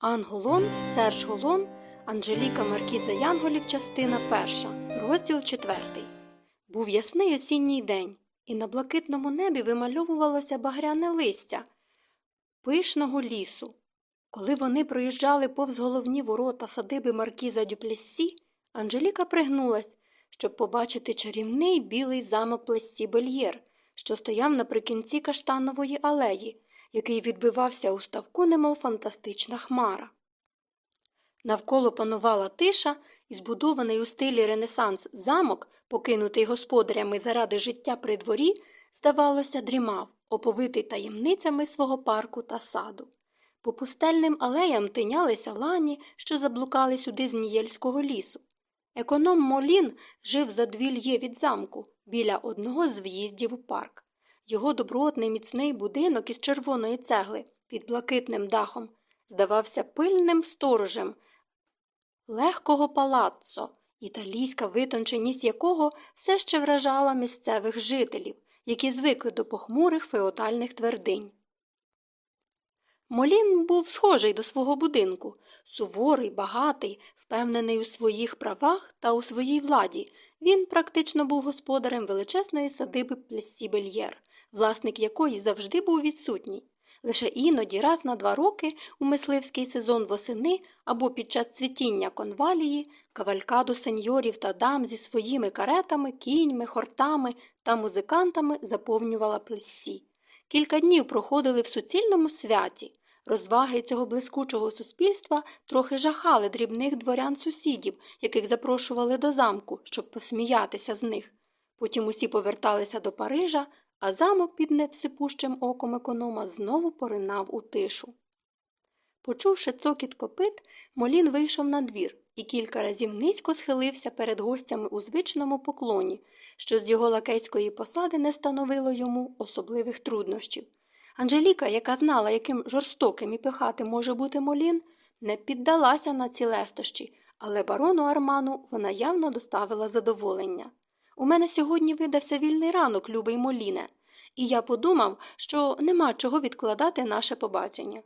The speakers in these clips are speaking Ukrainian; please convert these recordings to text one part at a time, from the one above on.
Анголон, Серж Голон, Анжеліка Маркіза Янголів, частина перша, розділ четвертий. Був ясний осінній день, і на блакитному небі вимальовувалося багряне листя пишного лісу. Коли вони проїжджали повз головні ворота садиби Маркіза Дюплессі, Анжеліка пригнулась, щоб побачити чарівний білий замок Плессі Бельєр, що стояв наприкінці каштанової алеї, який відбивався у ставку, немов фантастична хмара. Навколо панувала тиша, і збудований у стилі Ренесанс замок, покинутий господарями заради життя при дворі, здавалося, дрімав, оповитий таємницями свого парку та саду. По пустельним алеям тинялися лані, що заблукали сюди з Нієльського лісу. Економ Молін жив за дві льє від замку, біля одного з в'їздів у парк. Його добротний міцний будинок із червоної цегли під блакитним дахом здавався пильним сторожем легкого палаццо, італійська витонченість якого все ще вражала місцевих жителів, які звикли до похмурих феодальних твердинь. Молін був схожий до свого будинку, суворий, багатий, впевнений у своїх правах та у своїй владі. Він практично був господарем величезної садиби Плесі Бельєр, власник якої завжди був відсутній. Лише іноді, раз на два роки, у мисливський сезон восени або під час цвітіння конвалії, кавалькаду сеньорів та дам зі своїми каретами, кіньми, хортами та музикантами заповнювала плесі. Кілька днів проходили в суцільному святі. Розваги цього блискучого суспільства трохи жахали дрібних дворян сусідів, яких запрошували до замку, щоб посміятися з них. Потім усі поверталися до Парижа, а замок під невсипущим оком економа знову поринав у тишу. Почувши цокіт копит, Молін вийшов на двір і кілька разів низько схилився перед гостями у звичному поклоні, що з його лакейської посади не становило йому особливих труднощів. Анжеліка, яка знала, яким жорстоким і пихатим може бути Молін, не піддалася на ці лестощі, але барону Арману вона явно доставила задоволення. У мене сьогодні видався вільний ранок, любий Моліне, і я подумав, що нема чого відкладати наше побачення.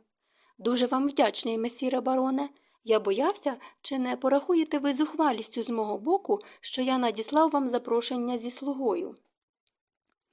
Дуже вам вдячний, месіре бароне. Я боявся, чи не порахуєте ви зухвалістю з мого боку, що я надіслав вам запрошення зі слугою.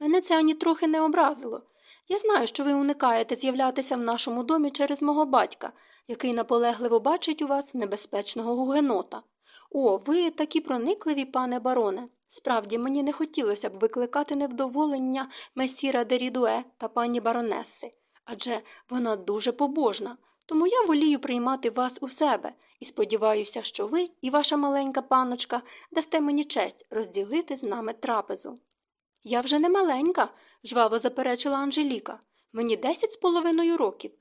Мене це ані трохи не образило. Я знаю, що ви уникаєте з'являтися в нашому домі через мого батька, який наполегливо бачить у вас небезпечного гугенота. О, ви такі проникливі, пане бароне. Справді, мені не хотілося б викликати невдоволення месіра Дерідуе та пані баронеси, адже вона дуже побожна, тому я волію приймати вас у себе і сподіваюся, що ви і ваша маленька паночка дасте мені честь розділити з нами трапезу. Я вже не маленька, жваво заперечила Анжеліка. Мені десять з половиною років.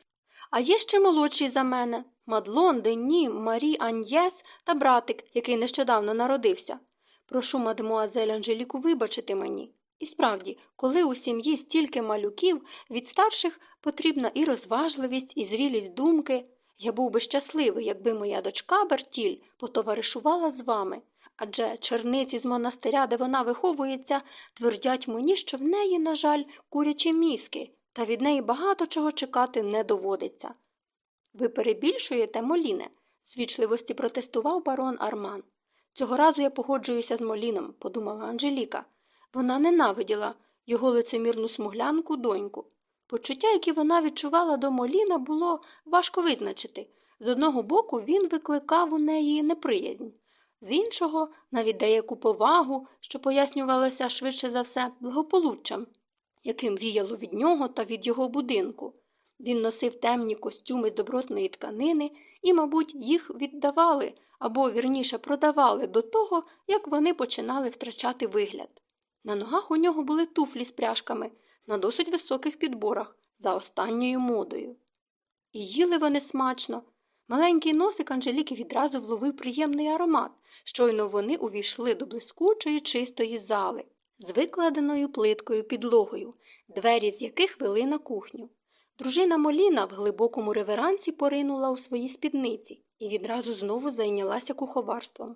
А є ще молодші за мене Мадлон, Дені, Марі, Аньєс та братик, який нещодавно народився. Прошу мадемуазель Анжеліку вибачити мені. І справді, коли у сім'ї стільки малюків, від старших потрібна і розважливість, і зрілість думки. Я був би щасливий, якби моя дочка Бертіль потоваришувала з вами. Адже черниці з монастиря, де вона виховується, твердять мені, що в неї, на жаль, курячі мізки, та від неї багато чого чекати не доводиться. Ви перебільшуєте, Моліне, звічливості протестував барон Арман. Цього разу я погоджуюся з Моліном, подумала Анжеліка. Вона ненавиділа його лицемірну смуглянку доньку. Почуття, які вона відчувала до Моліна, було важко визначити. З одного боку, він викликав у неї неприязнь, з іншого, навіть деяку повагу, що пояснювалося швидше за все благополуччям, яким віяло від нього та від його будинку. Він носив темні костюми з добротної тканини і, мабуть, їх віддавали або, вірніше, продавали до того, як вони починали втрачати вигляд. На ногах у нього були туфлі з пряжками на досить високих підборах за останньою модою. І їли вони смачно. Маленький носик Анжеліки відразу вловив приємний аромат, щойно вони увійшли до блискучої чистої зали з викладеною плиткою підлогою, двері з яких вели на кухню. Дружина Моліна в глибокому реверансі поринула у свої спідниці і відразу знову зайнялася куховарством.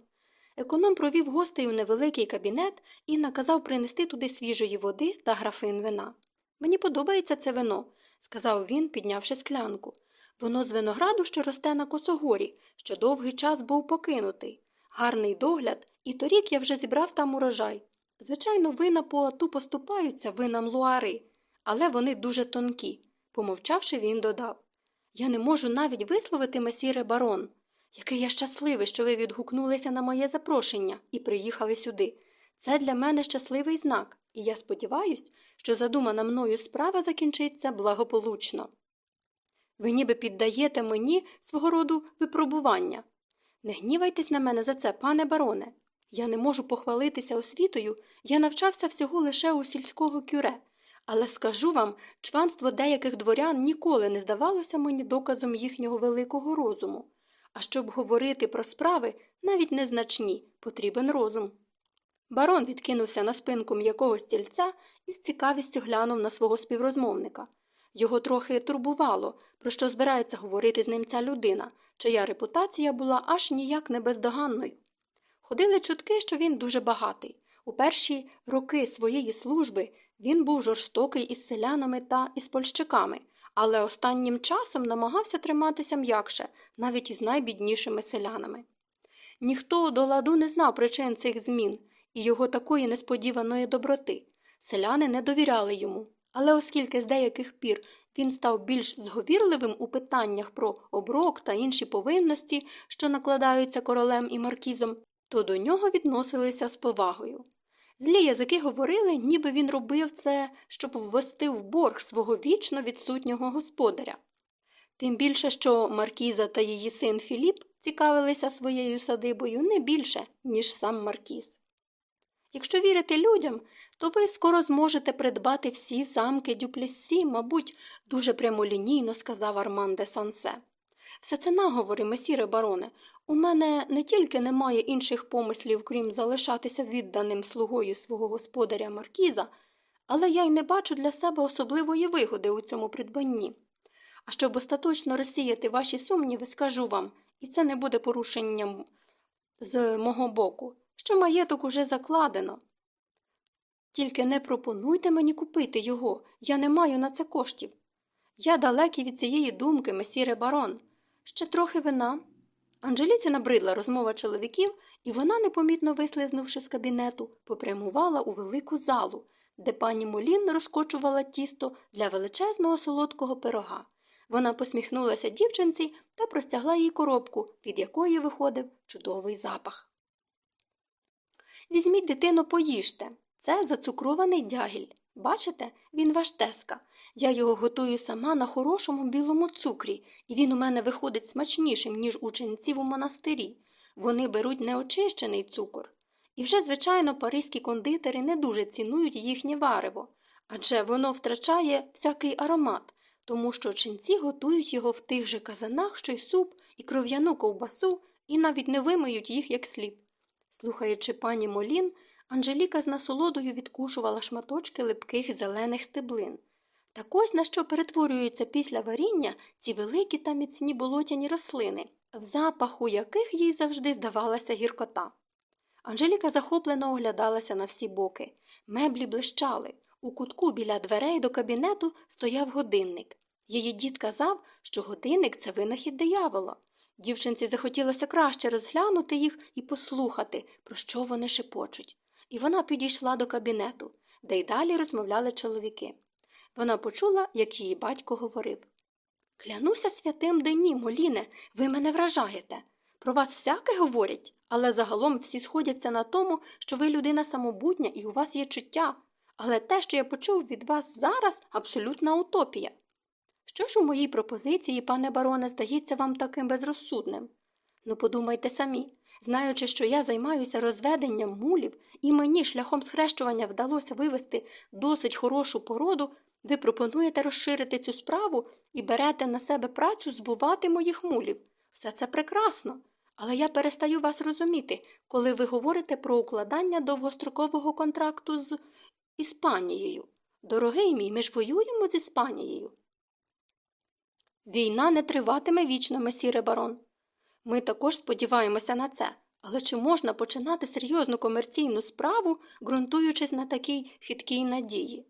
Економ провів гостей у невеликий кабінет і наказав принести туди свіжої води та графин вина. Мені подобається це вино, сказав він, піднявши склянку. Воно з винограду, що росте на косогорі, що довгий час був покинутий. Гарний догляд, і торік я вже зібрав там урожай. Звичайно, вина поату поступаються винам луари, але вони дуже тонкі. Помовчавши, він додав Я не можу навіть висловити месіре барон. Який я щасливий, що ви відгукнулися на моє запрошення і приїхали сюди. Це для мене щасливий знак, і я сподіваюся, що задумана мною справа закінчиться благополучно. Ви ніби піддаєте мені свого роду випробування. Не гнівайтесь на мене за це, пане бароне. Я не можу похвалитися освітою, я навчався всього лише у сільського кюре, але скажу вам, чванство деяких дворян ніколи не здавалося мені доказом їхнього великого розуму. А щоб говорити про справи, навіть незначні, потрібен розум. Барон відкинувся на спинку м'якого стільця і з цікавістю глянув на свого співрозмовника. Його трохи турбувало, про що збирається говорити з ним ця людина, чия репутація була аж ніяк не бездоганною. Ходили чутки, що він дуже багатий. У перші роки своєї служби він був жорстокий із селянами та із польщиками, але останнім часом намагався триматися м'якше, навіть із найбіднішими селянами. Ніхто до ладу не знав причин цих змін і його такої несподіваної доброти. Селяни не довіряли йому. Але оскільки з деяких пір він став більш зговірливим у питаннях про оброк та інші повинності, що накладаються королем і маркізом, то до нього відносилися з повагою. Злі язики говорили, ніби він робив це, щоб ввести в борг свого вічно відсутнього господаря. Тим більше, що Маркіза та її син Філіп цікавилися своєю садибою не більше, ніж сам Маркіз. Якщо вірити людям, то ви скоро зможете придбати всі замки Дюплесі, мабуть, дуже прямолінійно сказав Арман де Сансе. Все це наговори, месіре бароне. У мене не тільки немає інших помислів, крім залишатися відданим слугою свого господаря Маркіза, але я й не бачу для себе особливої вигоди у цьому придбанні. А щоб остаточно розсіяти ваші сумніви, скажу вам, і це не буде порушенням з мого боку, що маєток уже закладено. Тільки не пропонуйте мені купити його, я не маю на це коштів. Я далекий від цієї думки, месіре барон. Ще трохи вина. Анжеліці набридла розмова чоловіків, і вона, непомітно вислизнувши з кабінету, попрямувала у велику залу, де пані Молін розкочувала тісто для величезного солодкого пирога. Вона посміхнулася дівчинці та простягла їй коробку, від якої виходив чудовий запах. Візьміть дитину, поїжте. Це зацукрований дягіль. Бачите, він ваш теска. Я його готую сама на хорошому білому цукрі, і він у мене виходить смачнішим, ніж у ченців у монастирі. Вони беруть неочищений цукор. І вже, звичайно, паризькі кондитери не дуже цінують їхнє варево, адже воно втрачає всякий аромат, тому що ченці готують його в тих же казанах, що й суп, і кров'яну ковбасу, і навіть не вимиють їх як слід. Слухаючи пані Молін, Анжеліка з насолодою відкушувала шматочки липких зелених стеблин. Так ось на що перетворюються після варіння ці великі та міцні болотяні рослини, в запаху яких їй завжди здавалася гіркота. Анжеліка захоплено оглядалася на всі боки. Меблі блищали. У кутку біля дверей до кабінету стояв годинник. Її дід казав, що годинник це винахід диявола. Дівчинці захотілося краще розглянути їх і послухати, про що вони шепочуть. І вона підійшла до кабінету, де й далі розмовляли чоловіки. Вона почула, як її батько говорив Клянуся святим Дені, Моліне, ви мене вражаєте. Про вас всяке говорять, але загалом всі сходяться на тому, що ви людина самобутня і у вас є чуття. Але те, що я почув від вас зараз, абсолютна утопія. Що ж у моїй пропозиції, пане бароне, здається вам таким безрозсудним? Ну, подумайте самі, знаючи, що я займаюся розведенням мулів, і мені шляхом схрещування вдалося вивести досить хорошу породу, ви пропонуєте розширити цю справу і берете на себе працю збувати моїх мулів. Все це прекрасно. Але я перестаю вас розуміти, коли ви говорите про укладання довгострокового контракту з Іспанією. Дорогий мій, ми ж воюємо з Іспанією. Війна не триватиме вічно, месіре барон. Ми також сподіваємося на це. Але чи можна починати серйозну комерційну справу, ґрунтуючись на такій хиткій надії?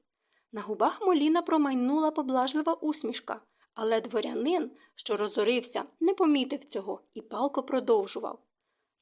На губах Моліна промайнула поблажлива усмішка, Але дворянин, що розорився, не помітив цього і палко продовжував.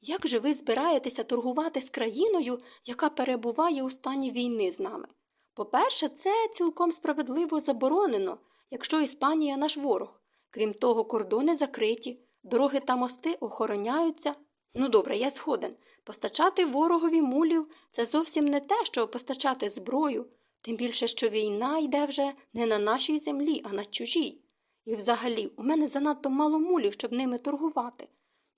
Як же ви збираєтеся торгувати з країною, яка перебуває у стані війни з нами? По-перше, це цілком справедливо заборонено, якщо Іспанія наш ворог. Крім того, кордони закриті, дороги та мости охороняються. Ну добре, я згоден. Постачати ворогові мулів це зовсім не те, що постачати зброю, тим більше, що війна йде вже не на нашій землі, а на чужій. І взагалі, у мене занадто мало мулів, щоб ними торгувати.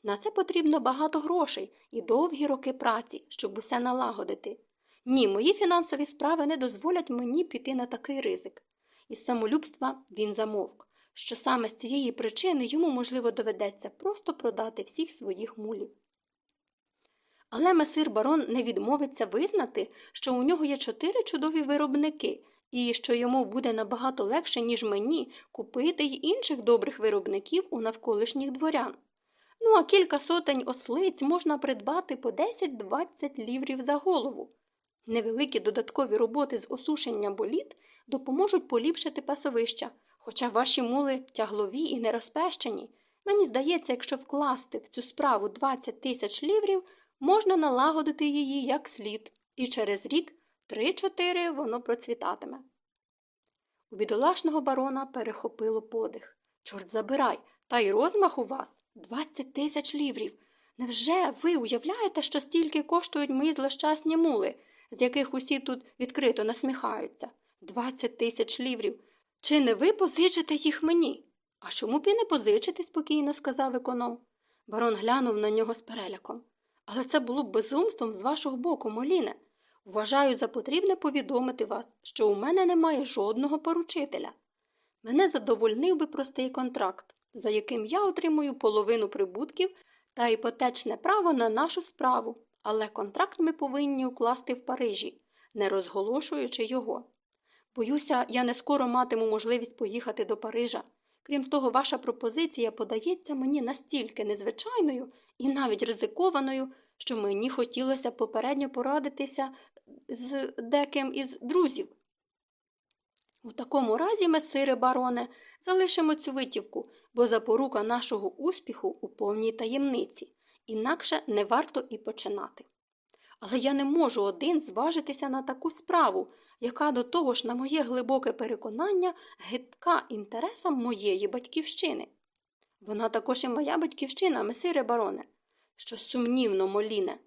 На це потрібно багато грошей і довгі роки праці, щоб усе налагодити. Ні, мої фінансові справи не дозволять мені піти на такий ризик. Із самолюбства він замовк, що саме з цієї причини йому, можливо, доведеться просто продати всіх своїх мулів. Але месир барон не відмовиться визнати, що у нього є чотири чудові виробники, і що йому буде набагато легше, ніж мені, купити й інших добрих виробників у навколишніх дворян. Ну а кілька сотень ослиць можна придбати по 10-20 ліврів за голову. Невеликі додаткові роботи з осушення боліт допоможуть поліпшити пасовища, хоча ваші мули тяглові і нерозпещені. Мені здається, якщо вкласти в цю справу 20 тисяч ліврів, можна налагодити її як слід, і через рік три-чотири воно процвітатиме. У бідолашного барона перехопило подих. Чорт забирай, та й розмах у вас 20 тисяч ліврів. Невже ви уявляєте, що стільки коштують мої злощасні мули, з яких усі тут відкрито насміхаються? 20 тисяч ліврів. Чи не ви позичите їх мені? А чому б і не позичити? спокійно сказав економ. Барон глянув на нього з переляком. Але це було б безумством з вашого боку, Моліне. Вважаю за потрібне повідомити вас, що у мене немає жодного поручителя. Мене задовольнив би простий контракт, за яким я отримую половину прибутків та іпотечне право на нашу справу, але контракт ми повинні укласти в Парижі, не розголошуючи його. Боюся, я не скоро матиму можливість поїхати до Парижа. Крім того, ваша пропозиція подається мені настільки незвичайною і навіть ризикованою, що мені хотілося попередньо порадитися з деким із друзів. У такому разі, месире бароне, залишимо цю витівку, бо запорука нашого успіху у повній таємниці, інакше не варто і починати. Але я не можу один зважитися на таку справу, яка до того ж, на моє глибоке переконання, гидка інтересам моєї батьківщини. Вона також і моя батьківщина, месире бароне, що сумнівно, моліне.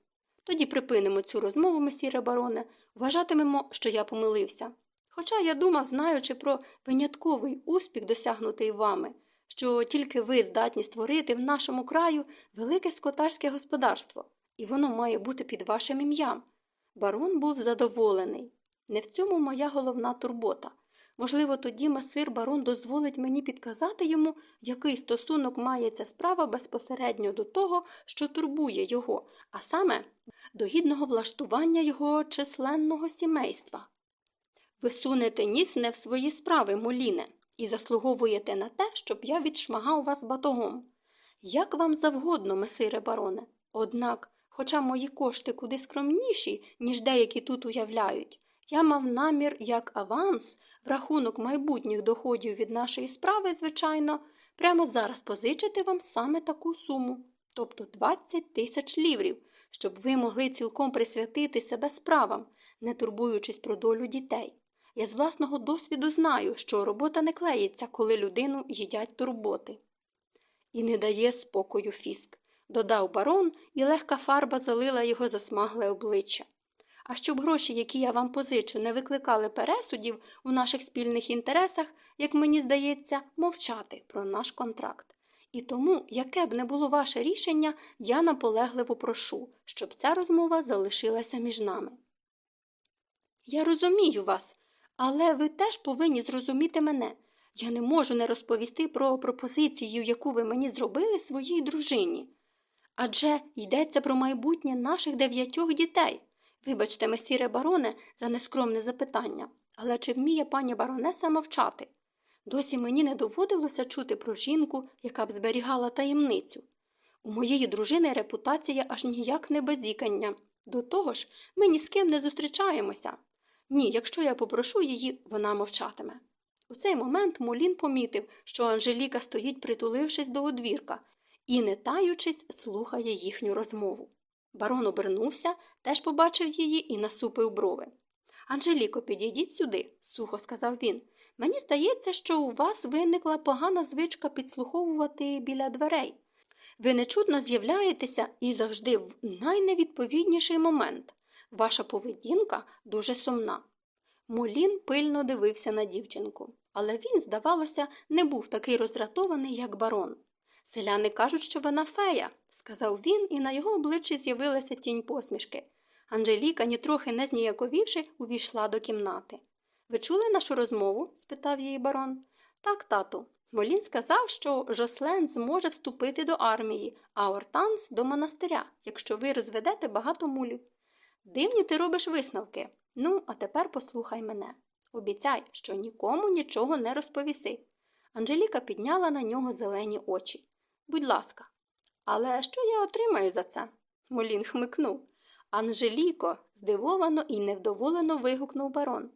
Тоді припинимо цю розмову, месіре бароне, вважатимемо, що я помилився. Хоча я думав, знаючи про винятковий успіх, досягнутий вами, що тільки ви здатні створити в нашому краю велике скотарське господарство, і воно має бути під вашим ім'ям. Барон був задоволений. Не в цьому моя головна турбота. Можливо, тоді месир барон дозволить мені підказати йому, який стосунок має ця справа безпосередньо до того, що турбує його, а саме до гідного влаштування його численного сімейства. Ви сунете ніс не в свої справи, Моліне, і заслуговуєте на те, щоб я відшмагав вас батогом. Як вам завгодно, месире бароне. Однак, хоча мої кошти куди скромніші, ніж деякі тут уявляють, я мав намір як аванс, в рахунок майбутніх доходів від нашої справи, звичайно, прямо зараз позичити вам саме таку суму, тобто 20 тисяч ліврів, щоб ви могли цілком присвятити себе справам, не турбуючись про долю дітей. Я з власного досвіду знаю, що робота не клеїться, коли людину їдять турботи. І не дає спокою фіск, додав барон, і легка фарба залила його засмагле обличчя. А щоб гроші, які я вам позичу, не викликали пересудів у наших спільних інтересах, як мені здається, мовчати про наш контракт. І тому, яке б не було ваше рішення, я наполегливо прошу, щоб ця розмова залишилася між нами. Я розумію вас, але ви теж повинні зрозуміти мене. Я не можу не розповісти про пропозицію, яку ви мені зробили своїй дружині. Адже йдеться про майбутнє наших дев'ятьох дітей. Вибачте, месіре бароне, за нескромне запитання, але чи вміє пані баронеса мовчати? Досі мені не доводилося чути про жінку, яка б зберігала таємницю. У моєї дружини репутація аж ніяк не базікання. До того ж, ми ні з ким не зустрічаємося. Ні, якщо я попрошу її, вона мовчатиме. У цей момент Молін помітив, що Анжеліка стоїть, притулившись до одвірка, і, не таючись, слухає їхню розмову. Барон обернувся, теж побачив її і насупив брови. Анжеліко, підійдіть сюди, сухо сказав він. Мені здається, що у вас виникла погана звичка підслуховувати біля дверей. Ви нечудно з'являєтеся і завжди в найневідповідніший момент. Ваша поведінка дуже сумна. Молін пильно дивився на дівчинку, але він, здавалося, не був такий роздратований, як барон. Селяни кажуть, що вона фея, сказав він, і на його обличчі з'явилася тінь посмішки. Анжеліка, нітрохи не зніяковівши, увійшла до кімнати. Ви чули нашу розмову? спитав її барон. Так, тату. Молін сказав, що Жослен зможе вступити до армії, а Ортанс до монастиря, якщо ви розведете багато мулів. Дивні ти робиш висновки. Ну, а тепер послухай мене. Обіцяй, що нікому нічого не розповіси. Анжеліка підняла на нього зелені очі. Будь ласка. Але що я отримаю за це? Молін хмикнув. Анжеліко, здивовано і невдоволено вигукнув барон.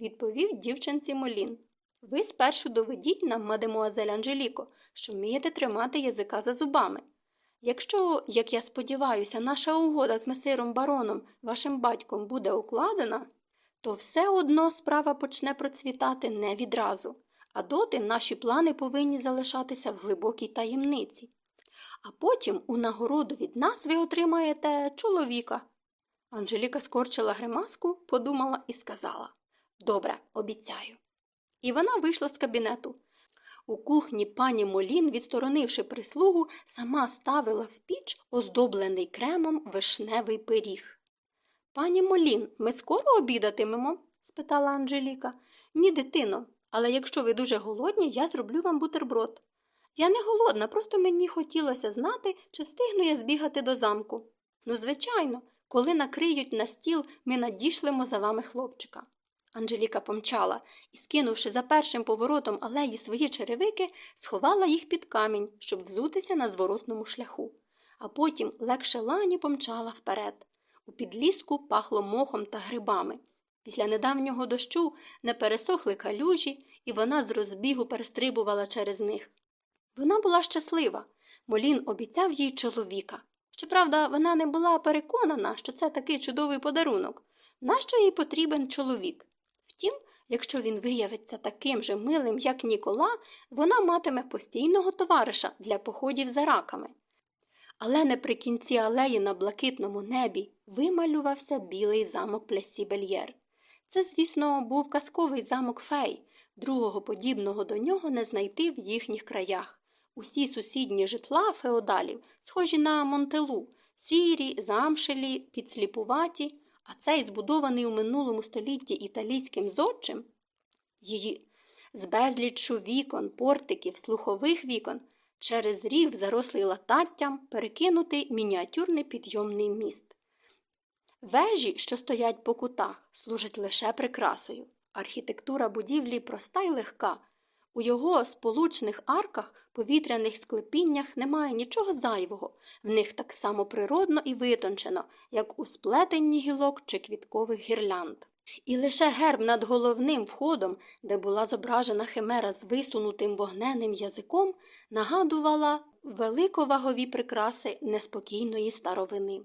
Відповів дівчинці Молін. Ви спершу доведіть нам, мадемуазель Анжеліко, що вмієте тримати язика за зубами. Якщо, як я сподіваюся, наша угода з месиром бароном, вашим батьком, буде укладена, то все одно справа почне процвітати не відразу, а доти наші плани повинні залишатися в глибокій таємниці. А потім, у нагороду від нас, ви отримаєте чоловіка. Анжеліка скорчила гримаску, подумала і сказала Добре, обіцяю. І вона вийшла з кабінету. У кухні пані Молін, відсторонивши прислугу, сама ставила в піч оздоблений кремом вишневий пиріг. Пані Молін, ми скоро обідатимемо? спитала Анжеліка. Ні, дитино, але якщо ви дуже голодні, я зроблю вам бутерброд. Я не голодна, просто мені хотілося знати, чи встигну я збігати до замку. Ну, звичайно, коли накриють на стіл, ми надішлемо за вами хлопчика. Анжеліка помчала і, скинувши за першим поворотом алеї свої черевики, сховала їх під камінь, щоб взутися на зворотному шляху. А потім легше лані помчала вперед. У підліску пахло мохом та грибами. Після недавнього дощу не пересохли калюжі, і вона з розбігу перестрибувала через них. Вона була щаслива. Молін обіцяв їй чоловіка. Щоправда, вона не була переконана, що це такий чудовий подарунок. Нащо їй потрібен чоловік? Втім, якщо він виявиться таким же милим, як Нікола, вона матиме постійного товариша для походів за раками. Але наприкінці алеї на блакитному небі вималювався білий замок Плесі Бельєр. Це, звісно, був казковий замок фей, другого подібного до нього не знайти в їхніх краях. Усі сусідні житла феодалів, схожі на Монтелу, сірі, замшелі, підсліпуваті, а цей збудований у минулому столітті італійським зодчим, її з безліччю вікон, портиків, слухових вікон, через рів, зарослий лататтям, перекинутий мініатюрний підйомний міст. Вежі, що стоять по кутах, служать лише прикрасою. Архітектура будівлі проста й легка. У його сполучних арках, повітряних склепіннях немає нічого зайвого, в них так само природно і витончено, як у сплетенні гілок чи квіткових гірлянд. І лише герб над головним входом, де була зображена химера з висунутим вогненним язиком, нагадувала великовагові прикраси неспокійної старовини.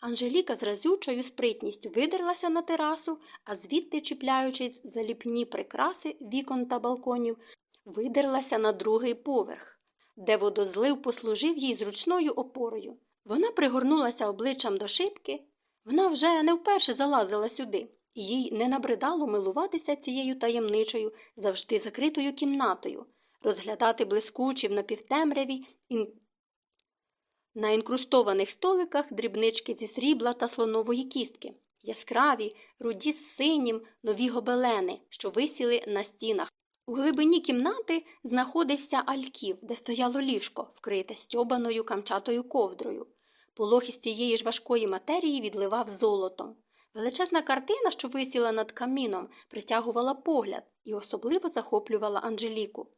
Анжеліка з разючою спритністю видерлася на терасу, а звідти, чіпляючись за ліпні прикраси вікон та балконів, видерлася на другий поверх, де водозлив послужив їй зручною опорою. Вона пригорнулася обличчям до шибки. Вона вже не вперше залазила сюди, і їй не набридало милуватися цією таємничою, завжди закритою кімнатою, розглядати блискучі в напівтемряві на інкрустованих столиках дрібнички зі срібла та слонової кістки, яскраві, руді з синім, нові гобелени, що висіли на стінах. У глибині кімнати знаходився альків, де стояло ліжко, вкрите стьобаною камчатою ковдрою. Полох із цієї ж важкої матерії відливав золотом. Величезна картина, що висіла над каміном, притягувала погляд і особливо захоплювала Анжеліку.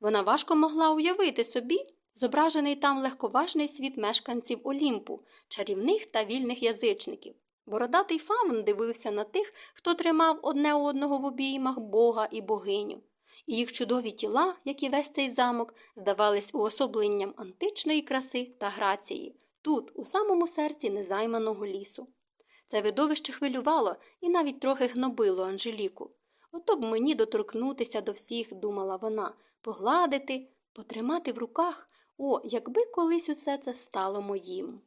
Вона важко могла уявити собі, Зображений там легковажний світ мешканців Олімпу, чарівних та вільних язичників. Бородатий фавн дивився на тих, хто тримав одне одного в обіймах бога і богиню. і їх чудові тіла, як і весь цей замок, здавались уособленням античної краси та грації, тут, у самому серці незайманого лісу. Це видовище хвилювало і навіть трохи гнобило Анжеліку. Ото б мені доторкнутися до всіх, думала вона, погладити, потримати в руках. О, якби колись усе це стало моїм.